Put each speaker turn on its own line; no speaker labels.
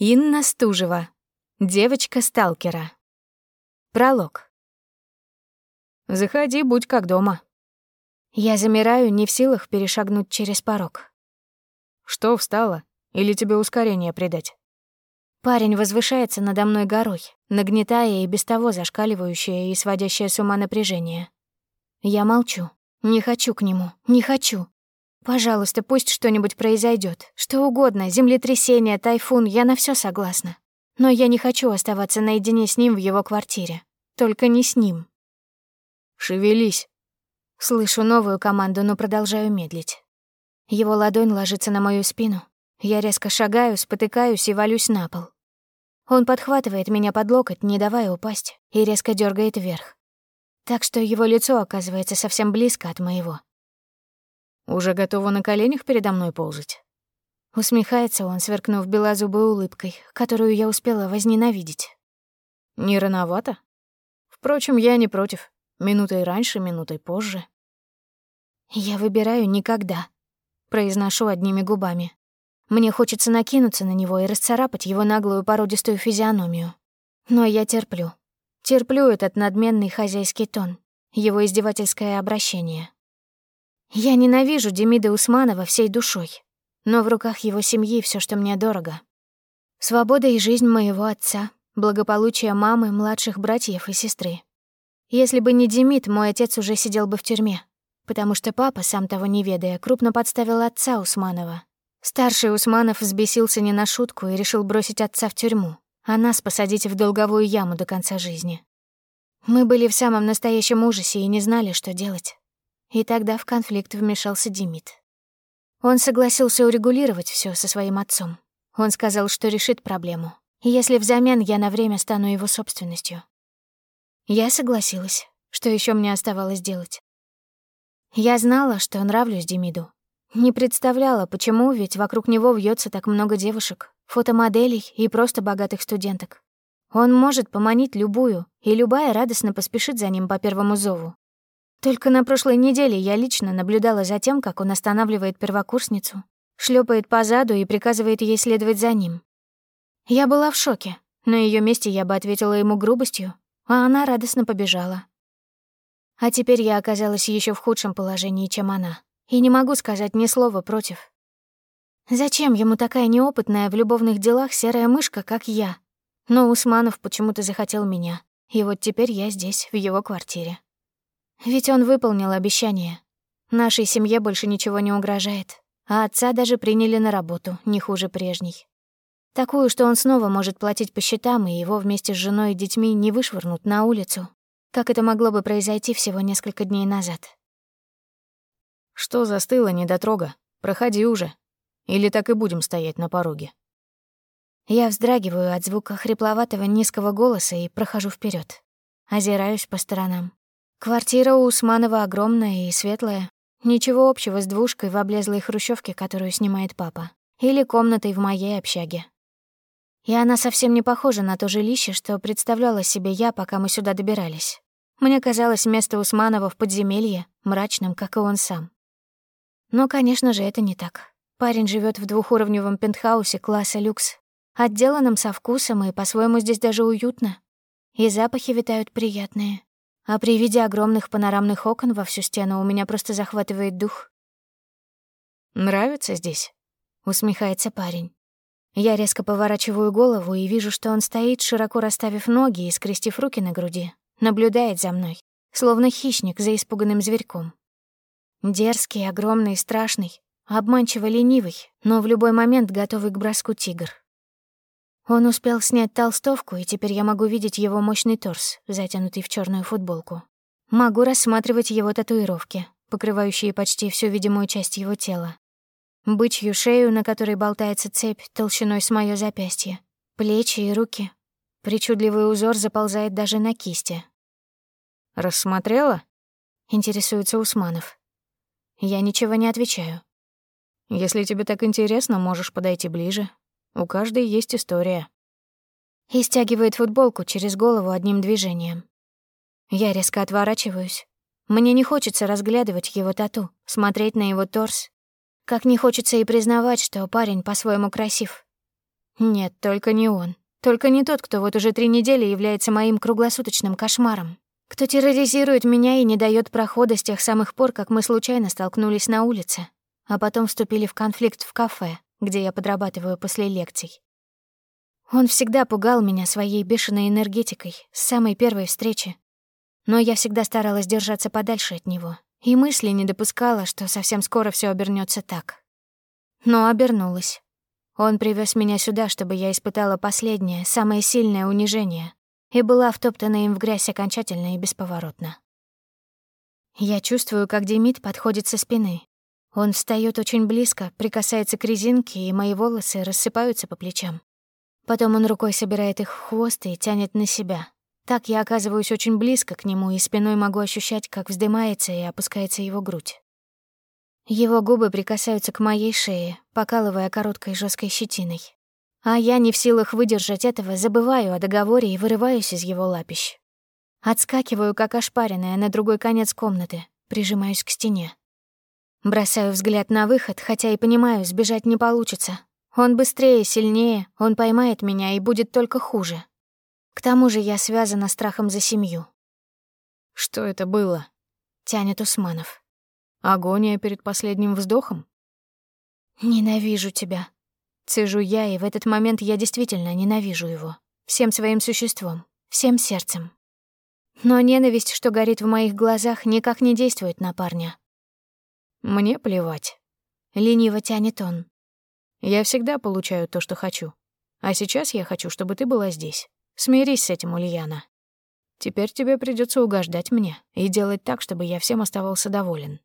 Инна Стужева. Девочка-сталкера. Пролог. «Заходи, будь как дома». Я замираю, не в силах перешагнуть через порог. «Что встала? Или тебе ускорение придать?» Парень возвышается надо мной горой, нагнетая и без того зашкаливающее и сводящее с ума напряжение. Я молчу. Не хочу к нему. Не хочу. Пожалуйста, пусть что-нибудь произойдет, Что угодно, землетрясение, тайфун, я на все согласна. Но я не хочу оставаться наедине с ним в его квартире. Только не с ним. «Шевелись!» Слышу новую команду, но продолжаю медлить. Его ладонь ложится на мою спину. Я резко шагаю, спотыкаюсь и валюсь на пол. Он подхватывает меня под локоть, не давая упасть, и резко дергает вверх. Так что его лицо оказывается совсем близко от моего. Уже готова на коленях передо мной ползать? Усмехается он, сверкнув белозубой улыбкой, которую я успела возненавидеть. Не рановато? Впрочем, я не против. Минутой раньше, минутой позже. Я выбираю никогда. Произношу одними губами. Мне хочется накинуться на него и расцарапать его наглую породистую физиономию. Но я терплю. Терплю этот надменный хозяйский тон, его издевательское обращение. Я ненавижу Демида Усманова всей душой, но в руках его семьи все, что мне дорого. Свобода и жизнь моего отца, благополучие мамы, младших братьев и сестры. Если бы не Демид, мой отец уже сидел бы в тюрьме, потому что папа, сам того не ведая, крупно подставил отца Усманова. Старший Усманов взбесился не на шутку и решил бросить отца в тюрьму, а нас посадить в долговую яму до конца жизни. Мы были в самом настоящем ужасе и не знали, что делать. И тогда в конфликт вмешался Димит. Он согласился урегулировать все со своим отцом. Он сказал, что решит проблему, если взамен я на время стану его собственностью. Я согласилась. Что еще мне оставалось делать? Я знала, что нравлюсь Демиду. Не представляла, почему, ведь вокруг него вьется так много девушек, фотомоделей и просто богатых студенток. Он может поманить любую, и любая радостно поспешит за ним по первому зову, только на прошлой неделе я лично наблюдала за тем, как он останавливает первокурсницу, шлепает по заду и приказывает ей следовать за ним. Я была в шоке. На ее месте я бы ответила ему грубостью, а она радостно побежала. А теперь я оказалась еще в худшем положении, чем она, и не могу сказать ни слова против. Зачем ему такая неопытная в любовных делах серая мышка, как я? Но Усманов почему-то захотел меня, и вот теперь я здесь, в его квартире. Ведь он выполнил обещание. Нашей семье больше ничего не угрожает, а отца даже приняли на работу, не хуже прежней. Такую, что он снова может платить по счетам, и его вместе с женой и детьми не вышвырнут на улицу, как это могло бы произойти всего несколько дней назад. «Что застыло, недотрога? Проходи уже. Или так и будем стоять на пороге?» Я вздрагиваю от звука хрипловатого низкого голоса и прохожу вперед, Озираюсь по сторонам. Квартира у Усманова огромная и светлая. Ничего общего с двушкой в облезлой хрущевке, которую снимает папа. Или комнатой в моей общаге. И она совсем не похожа на то жилище, что представляла себе я, пока мы сюда добирались. Мне казалось место Усманова в подземелье, мрачным, как и он сам. Но, конечно же, это не так. Парень живет в двухуровневом пентхаусе класса люкс, отделанном со вкусом, и по-своему здесь даже уютно. И запахи витают приятные а при виде огромных панорамных окон во всю стену у меня просто захватывает дух. «Нравится здесь?» — усмехается парень. Я резко поворачиваю голову и вижу, что он стоит, широко расставив ноги и скрестив руки на груди, наблюдает за мной, словно хищник за испуганным зверьком. Дерзкий, огромный, страшный, обманчиво ленивый, но в любой момент готовый к броску тигр. Он успел снять толстовку, и теперь я могу видеть его мощный торс, затянутый в черную футболку. Могу рассматривать его татуировки, покрывающие почти всю видимую часть его тела. Бычью шею, на которой болтается цепь толщиной с моё запястье, плечи и руки. Причудливый узор заползает даже на кисти. «Рассмотрела?» — интересуется Усманов. Я ничего не отвечаю. «Если тебе так интересно, можешь подойти ближе, у каждой есть история. И стягивает футболку через голову одним движением. Я резко отворачиваюсь. Мне не хочется разглядывать его тату, смотреть на его торс. Как не хочется и признавать, что парень по-своему красив. Нет, только не он. Только не тот, кто вот уже три недели является моим круглосуточным кошмаром. Кто терроризирует меня и не дает прохода с тех самых пор, как мы случайно столкнулись на улице, а потом вступили в конфликт в кафе, где я подрабатываю после лекций. Он всегда пугал меня своей бешеной энергетикой с самой первой встречи. Но я всегда старалась держаться подальше от него, и мысли не допускала, что совсем скоро все обернется так. Но обернулось. Он привез меня сюда, чтобы я испытала последнее, самое сильное унижение, и была втоптана им в грязь окончательно и бесповоротно. Я чувствую, как Демид подходит со спины. Он встаёт очень близко, прикасается к резинке, и мои волосы рассыпаются по плечам. Потом он рукой собирает их в хвост и тянет на себя. Так я оказываюсь очень близко к нему и спиной могу ощущать, как вздымается и опускается его грудь. Его губы прикасаются к моей шее, покалывая короткой жесткой щетиной. А я не в силах выдержать этого, забываю о договоре и вырываюсь из его лапищ. Отскакиваю, как ошпаренная, на другой конец комнаты, прижимаюсь к стене. Бросаю взгляд на выход, хотя и понимаю, сбежать не получится, он быстрее, сильнее, он поймает меня и будет только хуже. К тому же я связана страхом за семью.
«Что это было?»
— тянет Усманов.
«Агония перед последним вздохом?»
«Ненавижу тебя». Цежу я, и в этот момент я действительно ненавижу его. Всем своим существом, всем сердцем. Но ненависть, что горит в моих глазах, никак не действует на парня.
«Мне плевать», — лениво тянет он. Я всегда получаю то, что хочу. А сейчас я хочу, чтобы ты была здесь. Смирись с этим, Ульяна. Теперь тебе придется угождать мне и делать так, чтобы я всем оставался доволен.